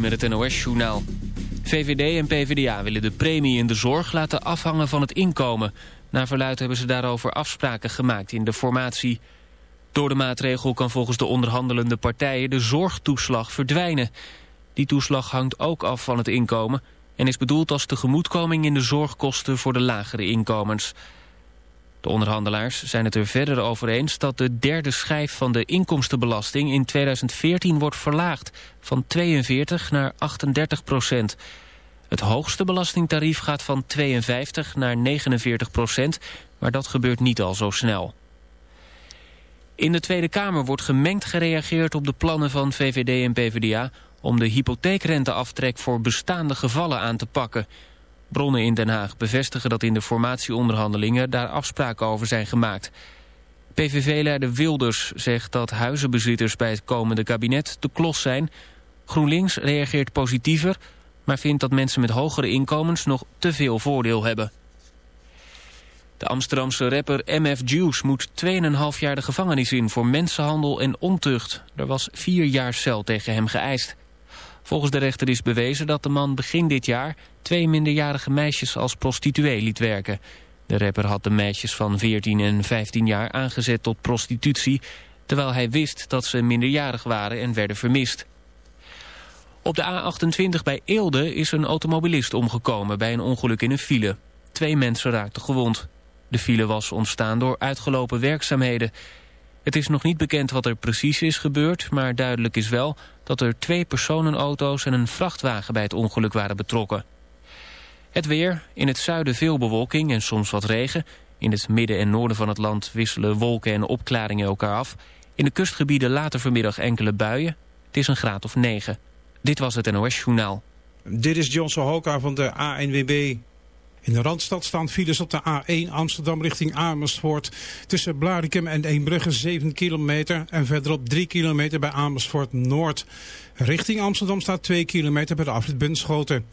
Met het NOS-journaal. VVD en PvdA willen de premie in de zorg laten afhangen van het inkomen. Naar verluid hebben ze daarover afspraken gemaakt in de formatie. Door de maatregel kan volgens de onderhandelende partijen de zorgtoeslag verdwijnen. Die toeslag hangt ook af van het inkomen... en is bedoeld als tegemoetkoming in de zorgkosten voor de lagere inkomens... De onderhandelaars zijn het er verder over eens dat de derde schijf van de inkomstenbelasting in 2014 wordt verlaagd van 42 naar 38 procent. Het hoogste belastingtarief gaat van 52 naar 49 procent, maar dat gebeurt niet al zo snel. In de Tweede Kamer wordt gemengd gereageerd op de plannen van VVD en PvdA om de hypotheekrenteaftrek voor bestaande gevallen aan te pakken. Bronnen in Den Haag bevestigen dat in de formatieonderhandelingen daar afspraken over zijn gemaakt. PVV-leider Wilders zegt dat huizenbezitters bij het komende kabinet te klos zijn. GroenLinks reageert positiever, maar vindt dat mensen met hogere inkomens nog te veel voordeel hebben. De Amsterdamse rapper MF Juice moet 2,5 jaar de gevangenis in voor mensenhandel en ontucht. Er was vier jaar cel tegen hem geëist. Volgens de rechter is bewezen dat de man begin dit jaar twee minderjarige meisjes als prostituee liet werken. De rapper had de meisjes van 14 en 15 jaar aangezet tot prostitutie... terwijl hij wist dat ze minderjarig waren en werden vermist. Op de A28 bij Eelde is een automobilist omgekomen bij een ongeluk in een file. Twee mensen raakten gewond. De file was ontstaan door uitgelopen werkzaamheden... Het is nog niet bekend wat er precies is gebeurd, maar duidelijk is wel dat er twee personenauto's en een vrachtwagen bij het ongeluk waren betrokken. Het weer, in het zuiden veel bewolking en soms wat regen. In het midden en noorden van het land wisselen wolken en opklaringen elkaar af. In de kustgebieden later vanmiddag enkele buien. Het is een graad of 9. Dit was het NOS Journaal. Dit is Johnson Hoka van de ANWB. In de Randstad staan files op de A1 Amsterdam richting Amersfoort. Tussen Blarikum en Eembrugge 7 kilometer en verderop 3 kilometer bij Amersfoort Noord. Richting Amsterdam staat 2 kilometer bij de afrit Bunschoten.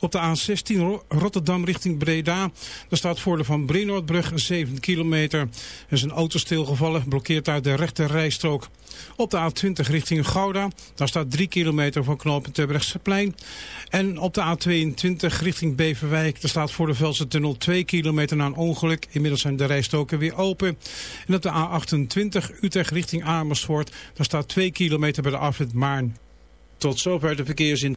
Op de A16 Rotterdam richting Breda. Daar staat voor de Van Brinoordbrug 7 kilometer. Er is een auto stilgevallen, blokkeert uit de rechte rijstrook. Op de A20 richting Gouda. Daar staat 3 kilometer van knooppunt Terbrechtseplein. En op de A22 richting Beverwijk. Daar staat voor de Velse tunnel 2 kilometer na een ongeluk. Inmiddels zijn de rijstroken weer open. En op de A28 Utrecht richting Amersfoort. Daar staat 2 kilometer bij de afrit Maarn. Tot zover de verkeersin.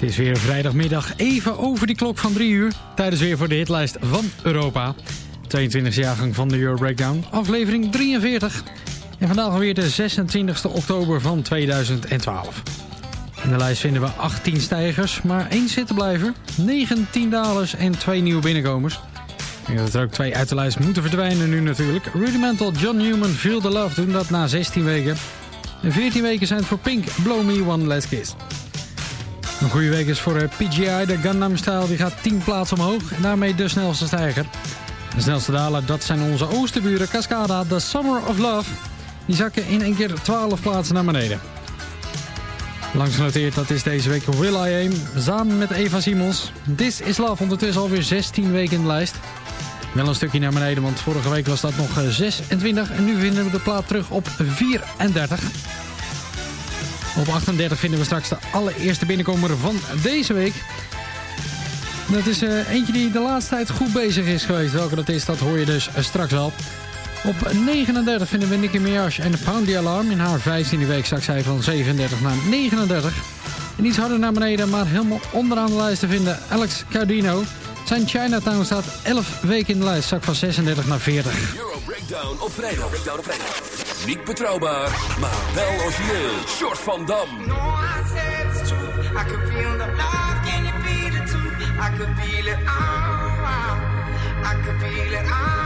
Het is weer vrijdagmiddag even over die klok van 3 uur. Tijdens weer voor de hitlijst van Europa. 22e jaargang van de Euro Breakdown, aflevering 43. En vandaag alweer de 26e oktober van 2012. In de lijst vinden we 18 stijgers, maar één zittenblijver, 19 dalers en twee nieuwe binnenkomers. Ik denk dat er ook twee uit de lijst moeten verdwijnen nu natuurlijk. Rudimental John Newman Feel the Love doen dat na 16 weken. En 14 weken zijn het voor Pink Blow Me One Last Kiss. Een goede week is voor eh, PGI, de Gundam Style, die gaat 10 plaatsen omhoog. En daarmee de snelste stijger. De snelste daler, dat zijn onze oosterburen Cascada, The Summer of Love. Die zakken in één keer 12 plaatsen naar beneden. Langs genoteerd, dat is deze week Will I Am, samen met Eva Simons. This is Love, ondertussen alweer 16 weken in de lijst. Wel een stukje naar beneden, want vorige week was dat nog eh, 26. En nu vinden we de plaat terug op 34. Op 38 vinden we straks de allereerste binnenkomer van deze week. Dat is eh, eentje die de laatste tijd goed bezig is geweest. Welke dat is, dat hoor je dus eh, straks al. Op 39 vinden we Nicki Minaj en Pound the Alarm. In haar 15e week zak zij van 37 naar 39. En iets harder naar beneden, maar helemaal onderaan de lijst te vinden Alex Cardino. Zijn Chinatown staat 11 weken in de lijst, zak van 36 naar 40. Euro Breakdown op vrijdag. Op vrijdag. Niet betrouwbaar, maar wel origineel. Short van Dam. No, I said it's true. I could feel the love. Can you feel it too? I could feel it all. I could feel it all.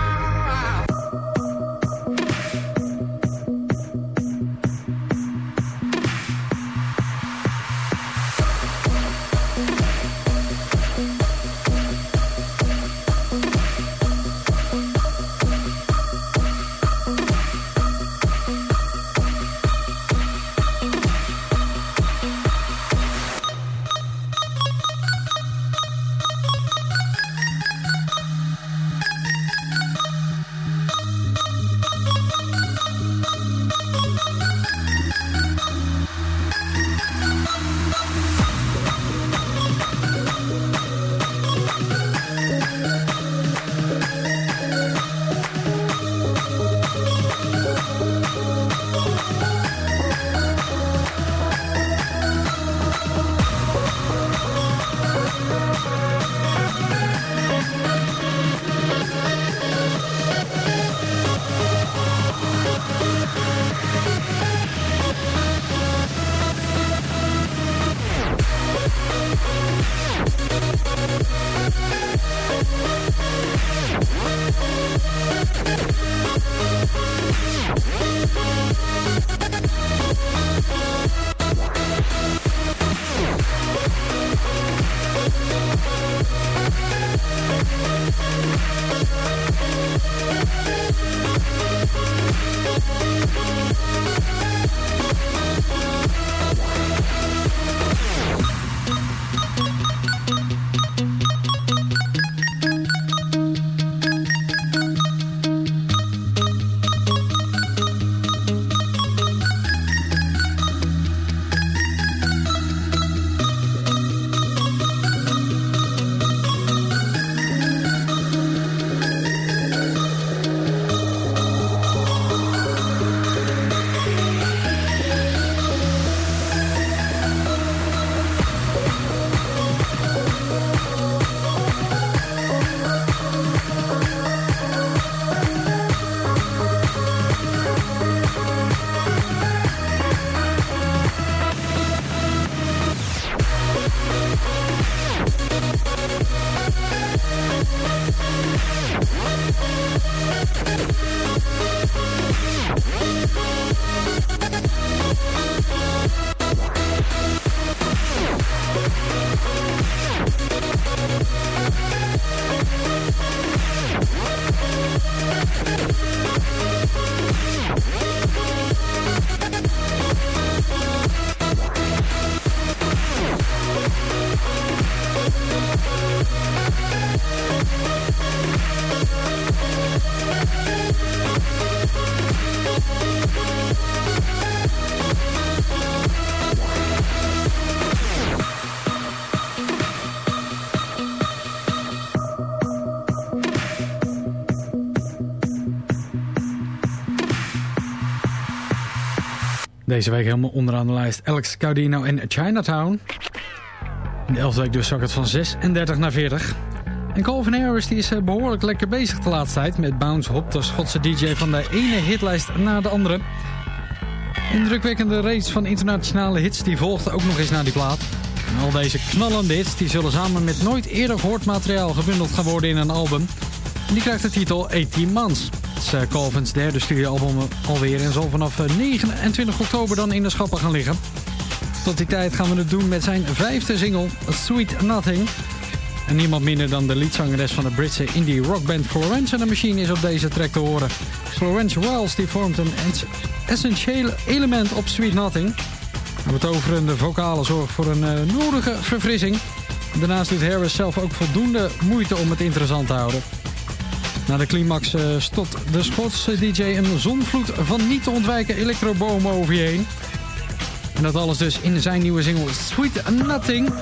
Música Deze week helemaal onderaan de lijst Alex Caudino en Chinatown. In de 11e week dus zak het van 36 naar 40. En Calvin Harris die is eh, behoorlijk lekker bezig de laatste tijd met Bounce Hop, de Schotse DJ van de ene hitlijst naar de andere. Indrukwekkende race van internationale hits die volgde ook nog eens naar die plaat. En al deze knallende hits die zullen samen met nooit eerder gehoord materiaal gebundeld gaan worden in een album. En die krijgt de titel 18 Months. Uh, Calvin's derde studioalbum alweer en zal vanaf 29 oktober dan in de schappen gaan liggen. Tot die tijd gaan we het doen met zijn vijfde single, Sweet Nothing. En niemand minder dan de leadzangeres van de Britse indie rockband Florence and the Machine is op deze track te horen. Florence Wells die vormt een essentieel element op Sweet Nothing. Een betoverende vocalen zorgt voor een uh, nodige verfrissing. Daarnaast doet Harris zelf ook voldoende moeite om het interessant te houden. Na de climax uh, stot de Schotse DJ een zonvloed van niet te ontwijken elektrobomen over je heen. En dat alles dus in zijn nieuwe single Sweet Nothing.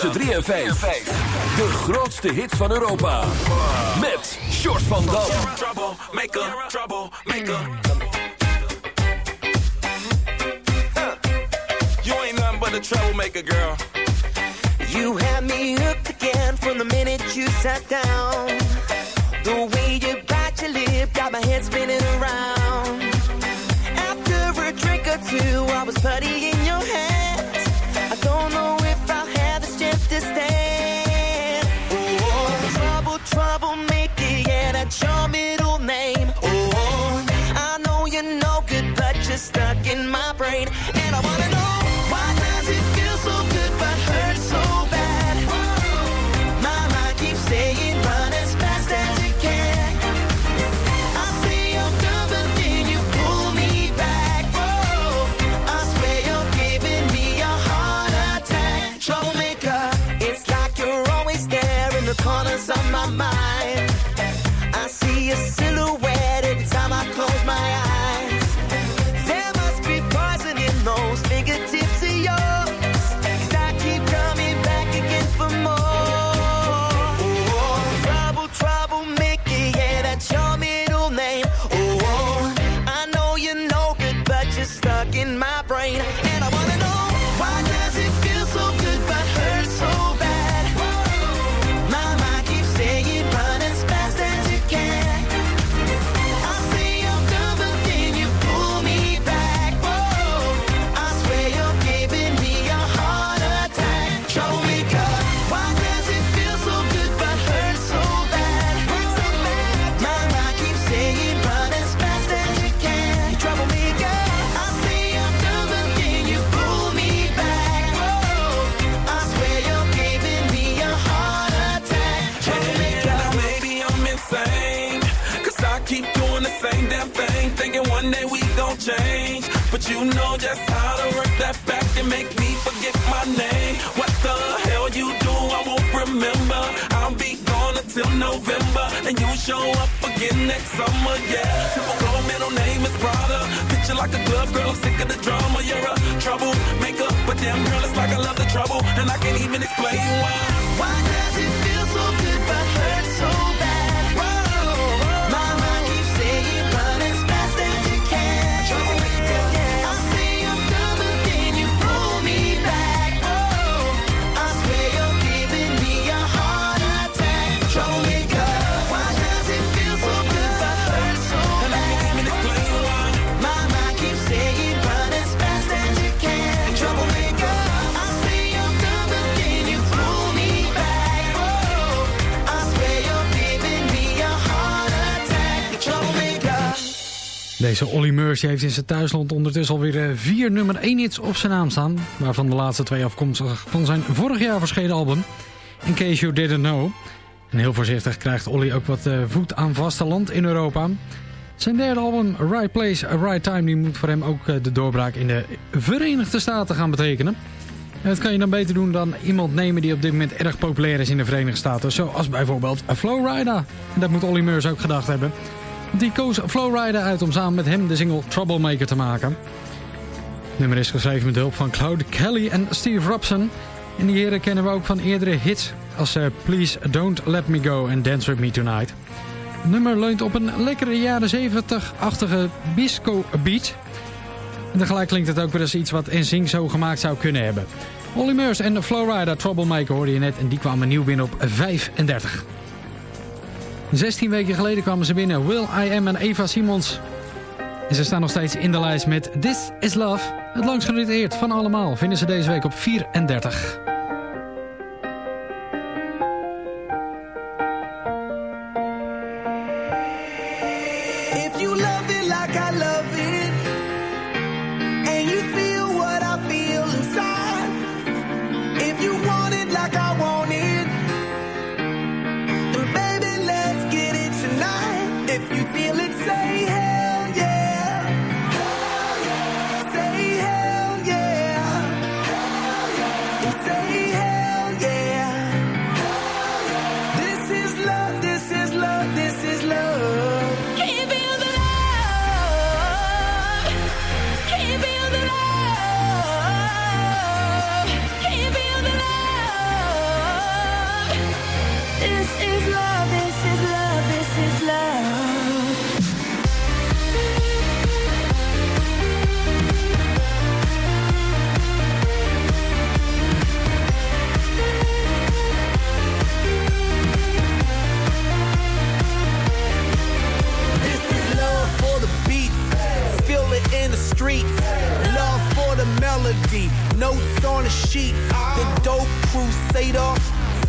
Tussen 3 en 5. De grootste hits van Europa. Met Short van Dam. Trouble maker, trouble maker. You ain't nothing but a troublemaker, girl. You had me hooked again from the minute you sat down. The way you bite your lip got my head spinning around. After a drink or two, I was putty like a glove, girl, I'm sick of the drama. You're a troublemaker. But damn girl, it's like I love the trouble. And I can't even explain why. Why does it feel so Deze Olly Murs heeft in zijn thuisland ondertussen alweer eh, vier nummer 1 hits op zijn naam staan. Waarvan de laatste twee afkomstig van zijn vorig jaar verschenen album. In case you didn't know. En heel voorzichtig krijgt Olly ook wat eh, voet aan vasteland in Europa. Zijn derde album, Right Place, Right Time, die moet voor hem ook eh, de doorbraak in de Verenigde Staten gaan betekenen. En dat kan je dan beter doen dan iemand nemen die op dit moment erg populair is in de Verenigde Staten. Zoals bijvoorbeeld Flowrider. En dat moet Olly Murs ook gedacht hebben. Die koos Flowrider uit om samen met hem de single Troublemaker te maken. Het nummer is geschreven met hulp van Cloud Kelly en Steve Robson. En die heren kennen we ook van eerdere hits als eh, Please Don't Let Me Go en Dance With Me Tonight. Het nummer leunt op een lekkere jaren 70-achtige disco beat. En tegelijk klinkt het ook weer als iets wat NSYNC zo gemaakt zou kunnen hebben. Olly Murs en Flowrider Troublemaker hoorde je net en die kwamen nieuw binnen op 35. 16 weken geleden kwamen ze binnen Will I Am en Eva Simons. En ze staan nog steeds in de lijst met This Is Love. Het langst geriteerd van allemaal vinden ze deze week op 34.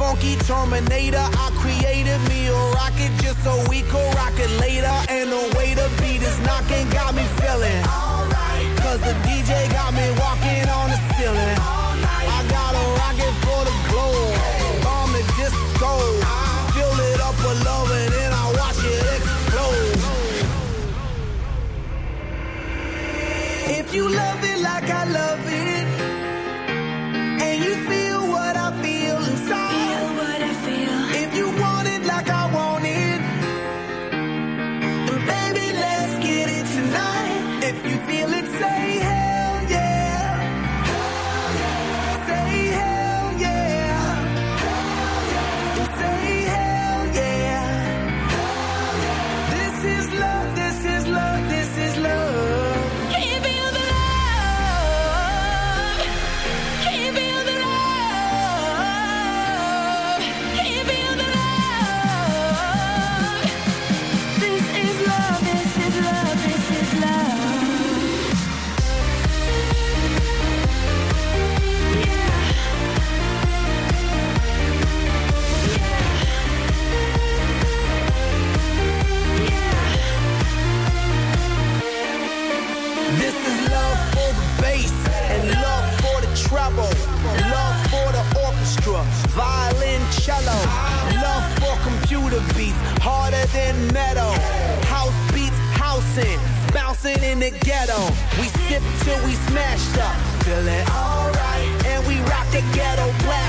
Funky Terminator. I created me a rocket just so we could rock it later. And the way the beat is knocking got me feeling. Cause the DJ got me walking on feel it, say hey. We sip till we smashed up, feeling alright, and we rock the ghetto black.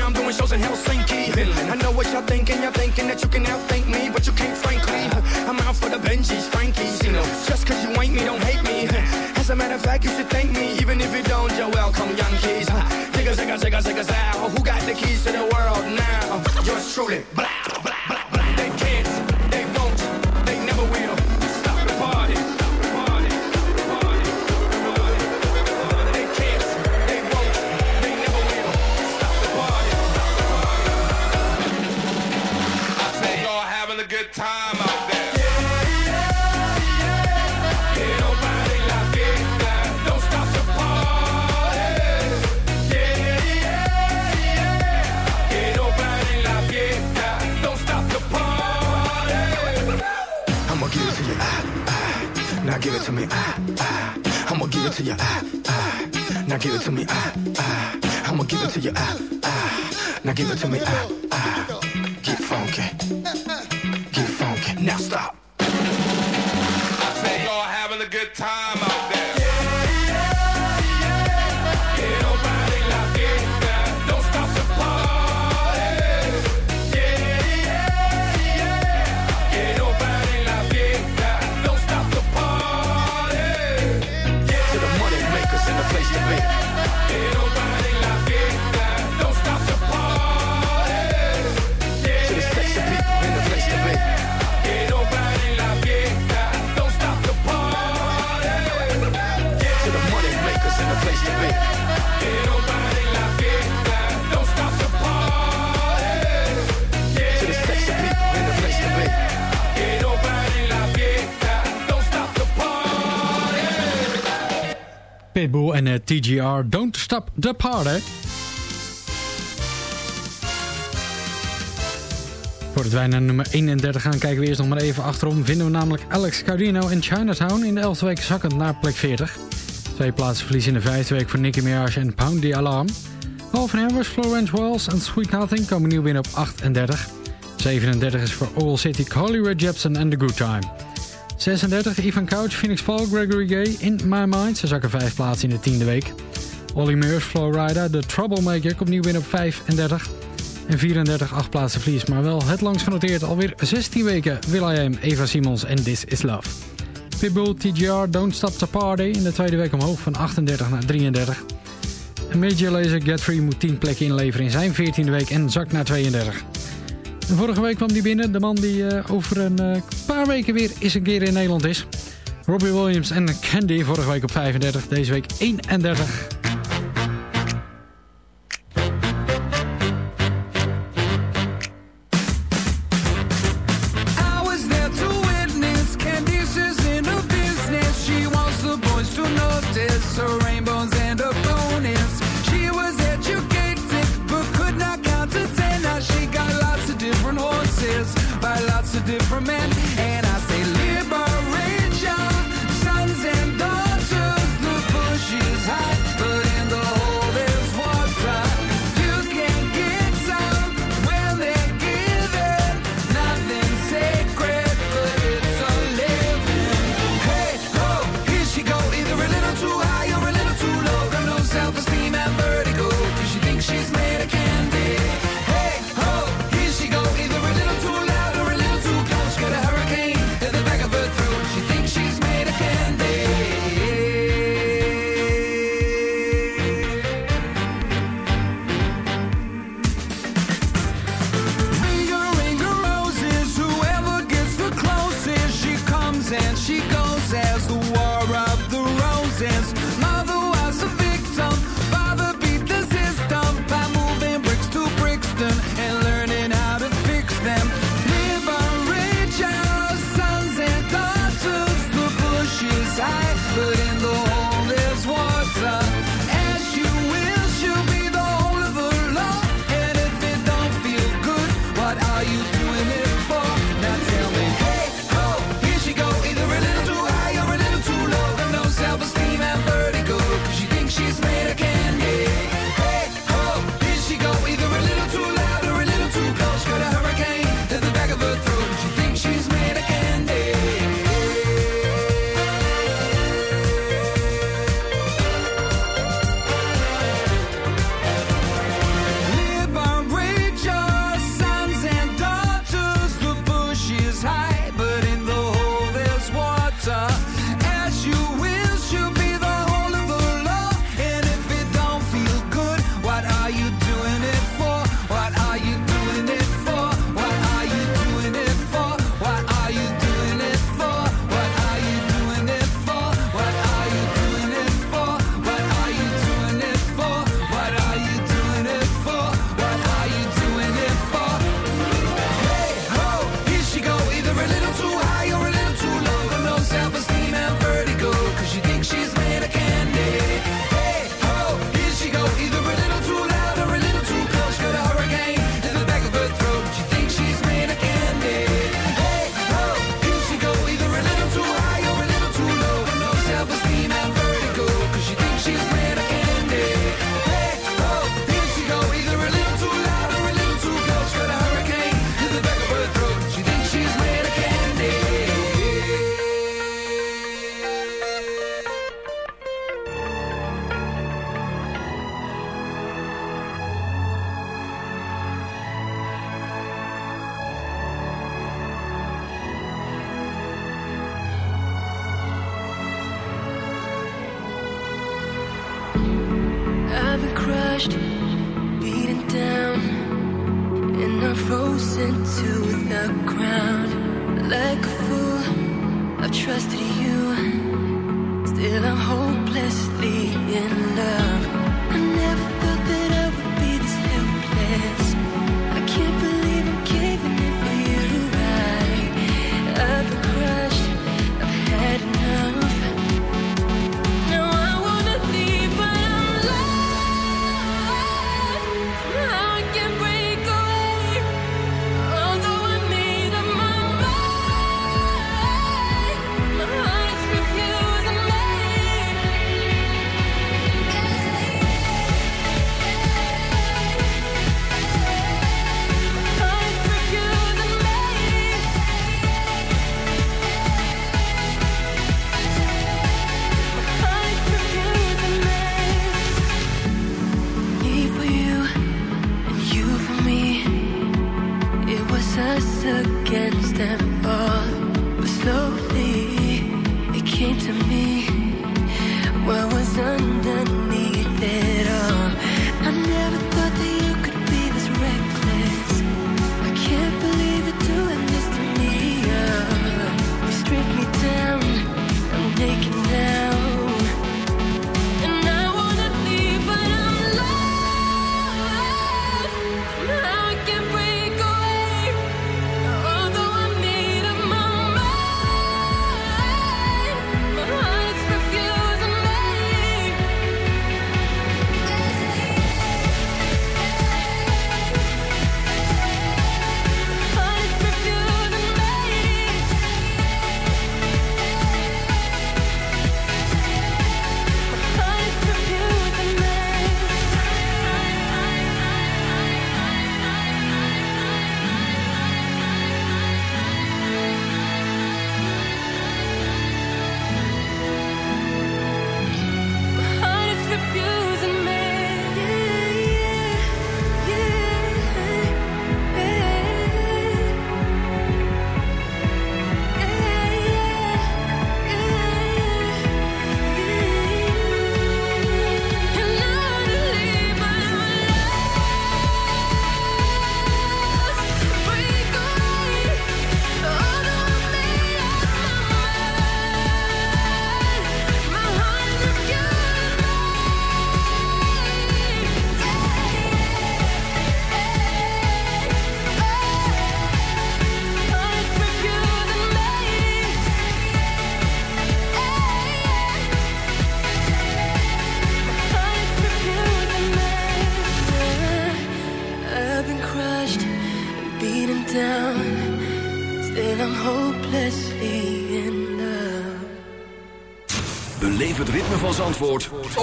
doing shows in Helsinki. I know what y'all thinking, y'all thinking that you can outthink me, but you can't, frankly. I'm out for the Benjis, Frankies. You know, just cause you ain't me, don't hate me. As a matter of fact, you should thank me, even if you don't, you're welcome, young kids. Zigga, zigga, zigga, zigga, zow. Who got the keys to the world now? Yours truly, blah. give it to me. Ah, ah. I'm gonna give it to you. Ah, ah. Now give it to me. Ah, ah. I'm gonna give it to you. Ah, ah. Now give it to me. Ah, ah. Get funky. Get funky. Now stop. Pitbull en eh, TGR. Don't stop the party. Voordat wij naar nummer 31 gaan, kijken we eerst nog maar even achterom. Vinden we namelijk Alex Cardino en Chinatown in de 11e week zakkend naar plek 40. Twee plaatsen verliezen in de 5e week voor Nicky Mirage en Pound the Alarm. Half was Florence Wells en Sweet Nothing komen nieuw binnen op 38. 37 is voor All City, Hollywood Rae Jepsen en The Good Time. 36, Ivan Couch, Phoenix Paul, Gregory Gay, In My Mind. Ze zakken 5 plaatsen in de tiende week. Olly Meurs, Flowrider, The Troublemaker komt nieuw binnen op 35. En 34, 8 plaatsen vlies, maar wel het langs genoteerd. Alweer 16 weken, Will.i.am, Eva Simons en This Is Love. Pitbull, TGR, Don't Stop the Party in de tweede week omhoog van 38 naar 33. Major Laser Get Free moet 10 plekken inleveren in zijn 14e week en zakt naar 32. Vorige week kwam die binnen. De man die eh, over een eh, paar weken weer eens een keer in Nederland is. Robbie Williams en Candy vorige week op 35. Deze week 31.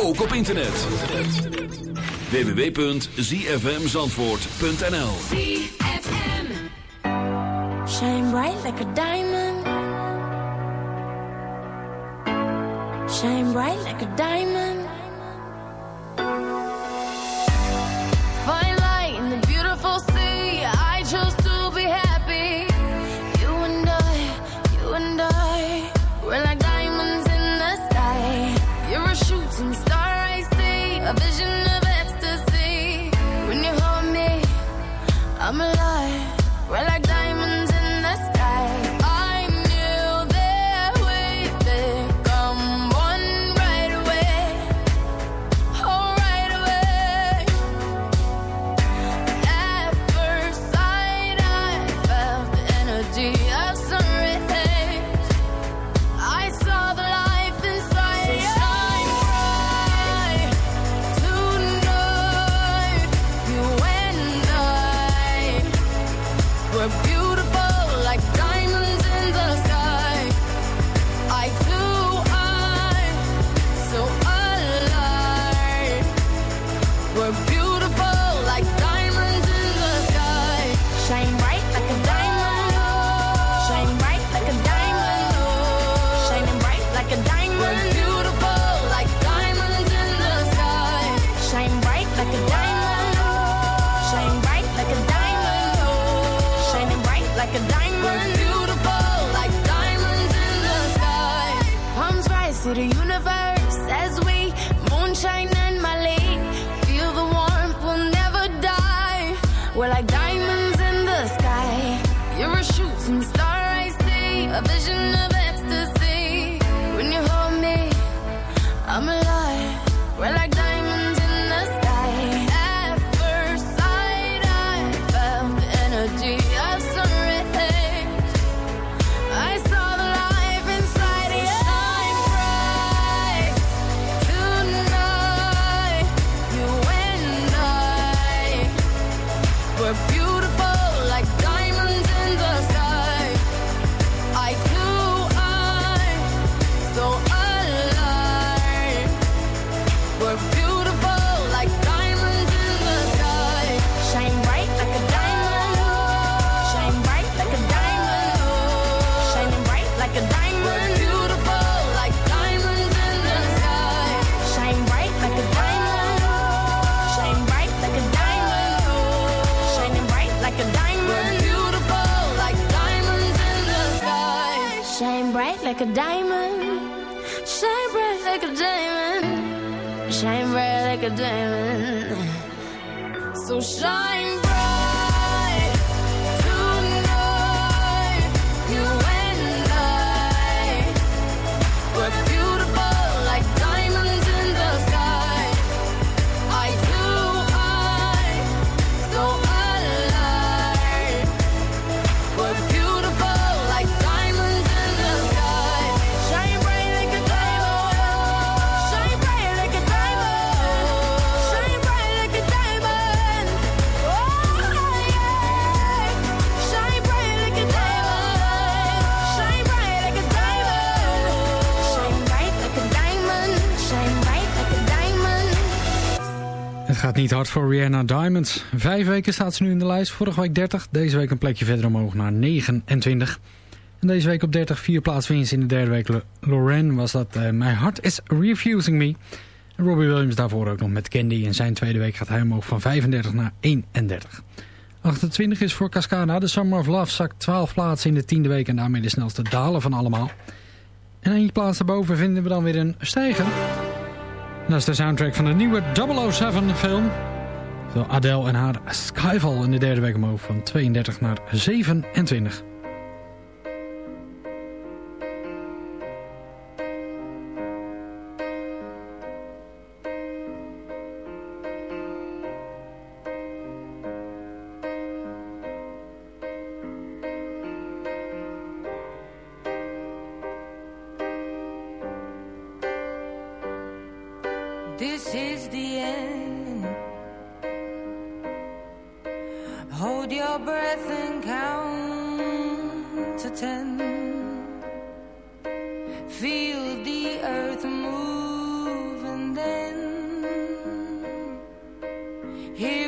ook op internet. www.zfmzandvoort.nl Shine bright like a Hard voor Rihanna Diamonds. Vijf weken staat ze nu in de lijst. Vorige week 30, deze week een plekje verder omhoog naar 29. En deze week op 30, vier plaatsen winst in de derde week. Lorraine was dat eh, My Heart Is Refusing Me. En Robbie Williams daarvoor ook nog met Candy. En zijn tweede week gaat hij omhoog van 35 naar 31. 28 is voor Cascada. De Summer of Love zakt 12 plaatsen in de tiende week. En daarmee de snelste dalen van allemaal. En eentje plaats daarboven vinden we dan weer een stijger. Dat is de soundtrack van de nieuwe 007 film. Adele en haar Skyfall in de derde week omhoog van 32 naar 27. Here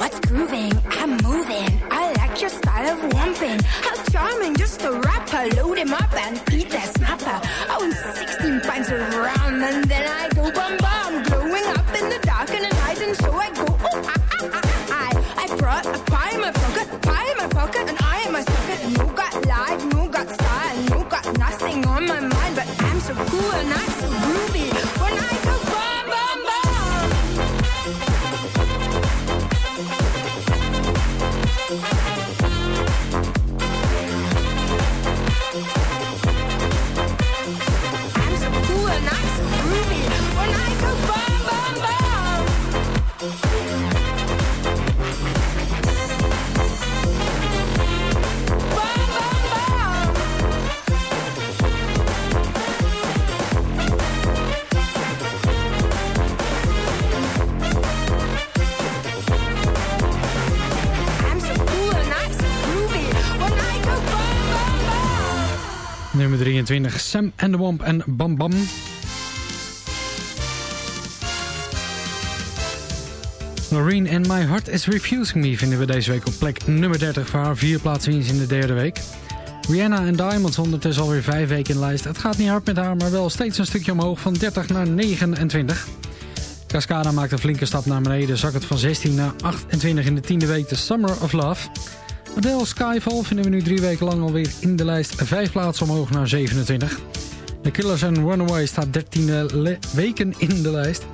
what's grooving? I'm moving. I like your style of romping. How charming, just a rapper. Load him up and 29 Sam and the Womp en Bam Bam. Noreen and My Heart is Refusing Me vinden we deze week op plek nummer 30 voor haar vier plaatsen in de derde week. Rihanna en Diamonds ondertussen alweer vijf weken in de lijst. Het gaat niet hard met haar, maar wel steeds een stukje omhoog van 30 naar 29. Cascada maakt een flinke stap naar beneden, zak het van 16 naar 28 in de tiende week, The Summer of Love. Adele Skyfall vinden we nu drie weken lang alweer in de lijst, vijf plaatsen omhoog naar 27. The Killers and Runaway staat 13 weken in de lijst,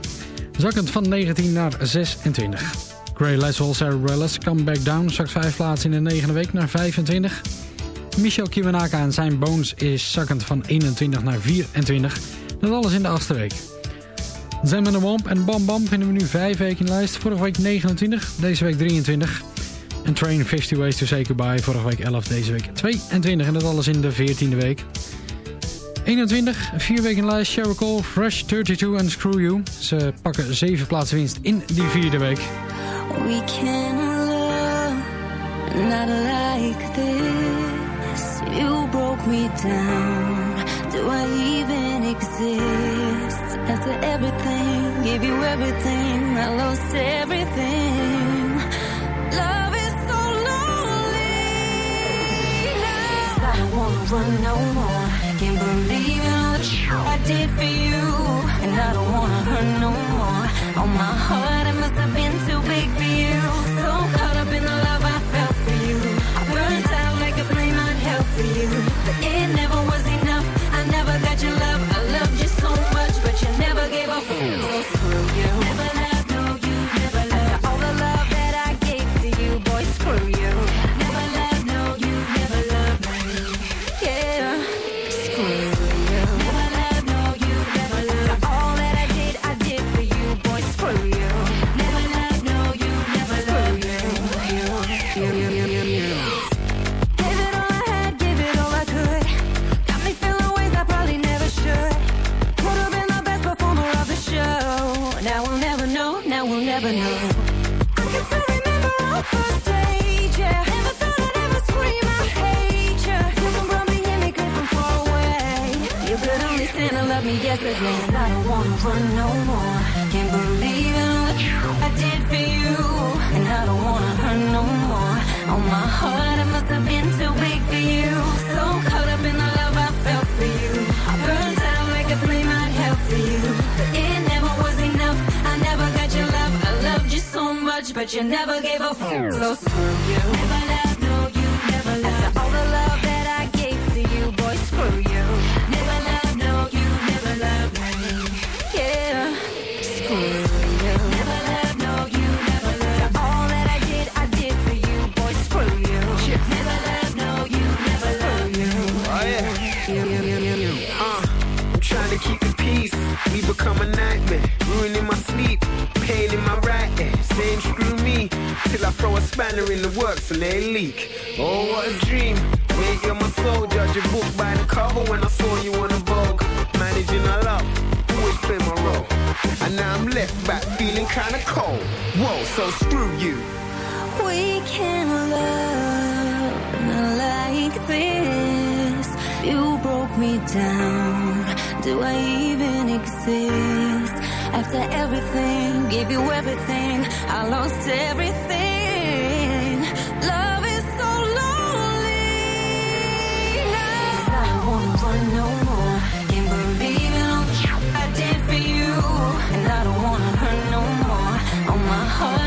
zakkend van 19 naar 26. Gray Laswell, Sarah Bareilles, Come Back Down, zakt vijf plaatsen in de negende week naar 25. Michel Kiwanaka en zijn Bones is zakkend van 21 naar 24. Dat alles in de achtste week. Zem en de Womp en Bam Bam vinden we nu 5 weken in de lijst. Vorige week 29, deze week 23. En Train 50 Ways to Say Goodbye, vorige week 11, deze week 22. En dat alles in de 14e week. 21, 4 weken lijst. Sheryl Cole, Fresh 32 en Screw You. Ze pakken 7 plaatsen winst in die vierde week. We can love, not like this. You broke me down. Do I even exist? After everything, give you everything. I lost everything. Run no more. Can't believe in all the I did for you. And I don't wanna hurt no more. On my heart, it must have been too big for you. So caught up in the love I felt for you. I burned out like a flame I'd held for you. But it never was enough. I never got your I don't wanna run no more. Can't believe in the I did for you. And I don't wanna hurt no more. On my heart, it must have been too big for you. So caught up in the love I felt for you. I burned out like a flame I'd for you. But it never was enough. I never got your love. I loved you so much, but you never gave a fuck. So screw you. Become a nightmare. Ruining my sleep. Pain in my right ear. Saying screw me. Till I throw a spanner in the works and they leak. Oh, what a dream. Mate, you're my soul. Judge a book by the cover when I saw you on the Vogue. Managing our love. Always play my role. And now I'm left back feeling kinda cold. Whoa, so screw you. We can love not like this. You broke me down. Do I even exist? After everything, gave you everything, I lost everything. Love is so lonely now. I wanna run no 啊。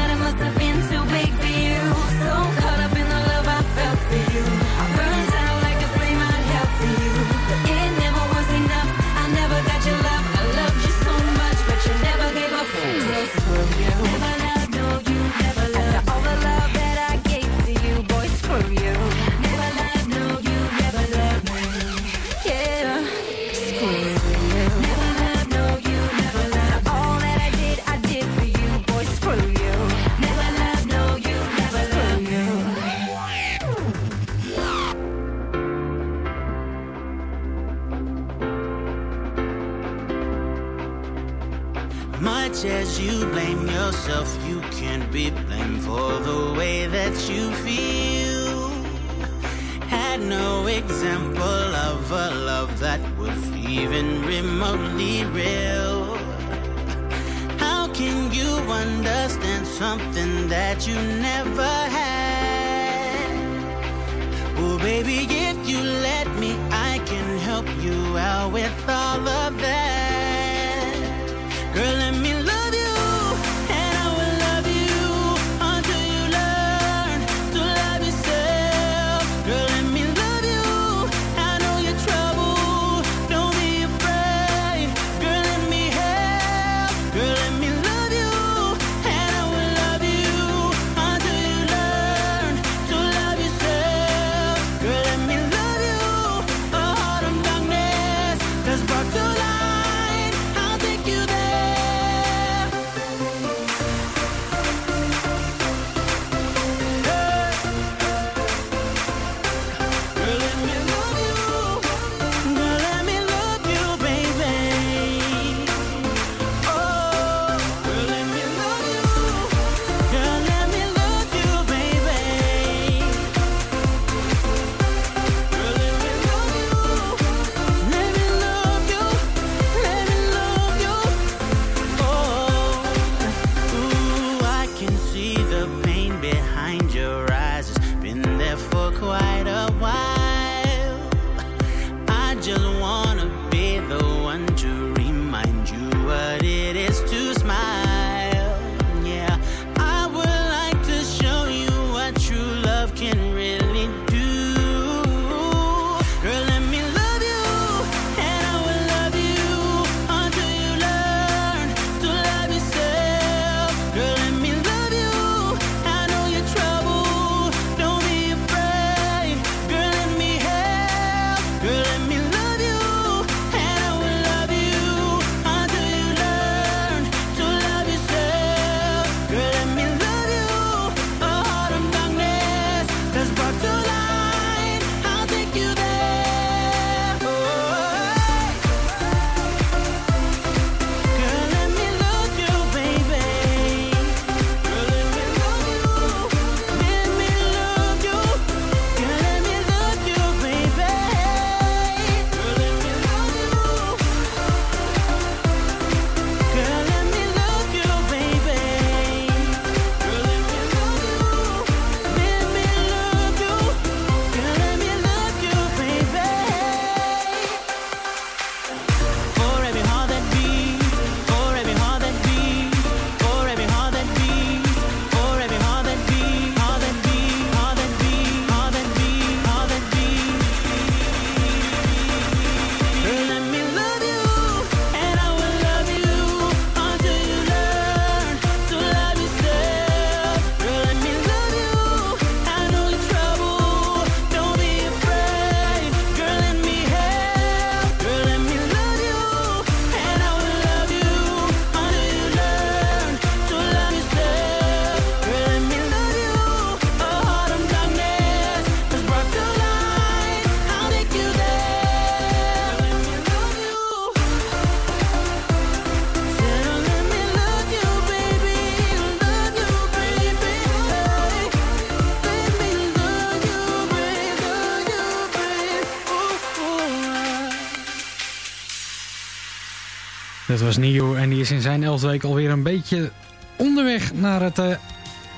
Dat was nieuw en die is in zijn elfde week alweer een beetje onderweg naar het eh,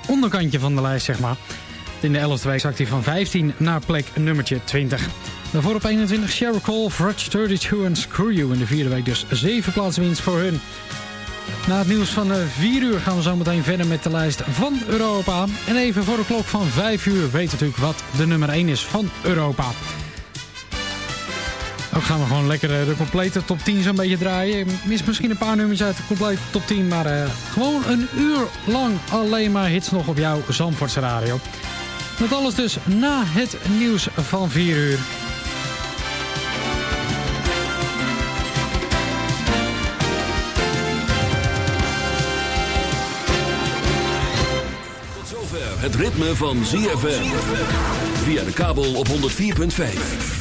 onderkantje van de lijst, zeg maar. In de elfde week zakt hij van 15 naar plek nummertje 20. Daarvoor op 21 Sheryl Cole, Fudge 32 en Screw You. In de vierde week dus 7 plaatsen winst voor hun. Na het nieuws van eh, 4 uur gaan we zo meteen verder met de lijst van Europa. En even voor de klok van 5 uur weet natuurlijk wat de nummer 1 is van Europa. Ook gaan we gewoon lekker eh, de complete top 10 zo'n beetje draaien. Mis misschien een paar nummers uit de complete top 10. Maar eh, gewoon een uur lang alleen maar hits nog op jouw Zandvoortse radio. Met alles dus na het nieuws van 4 uur. Tot zover het ritme van ZFM. Via de kabel op 104.5.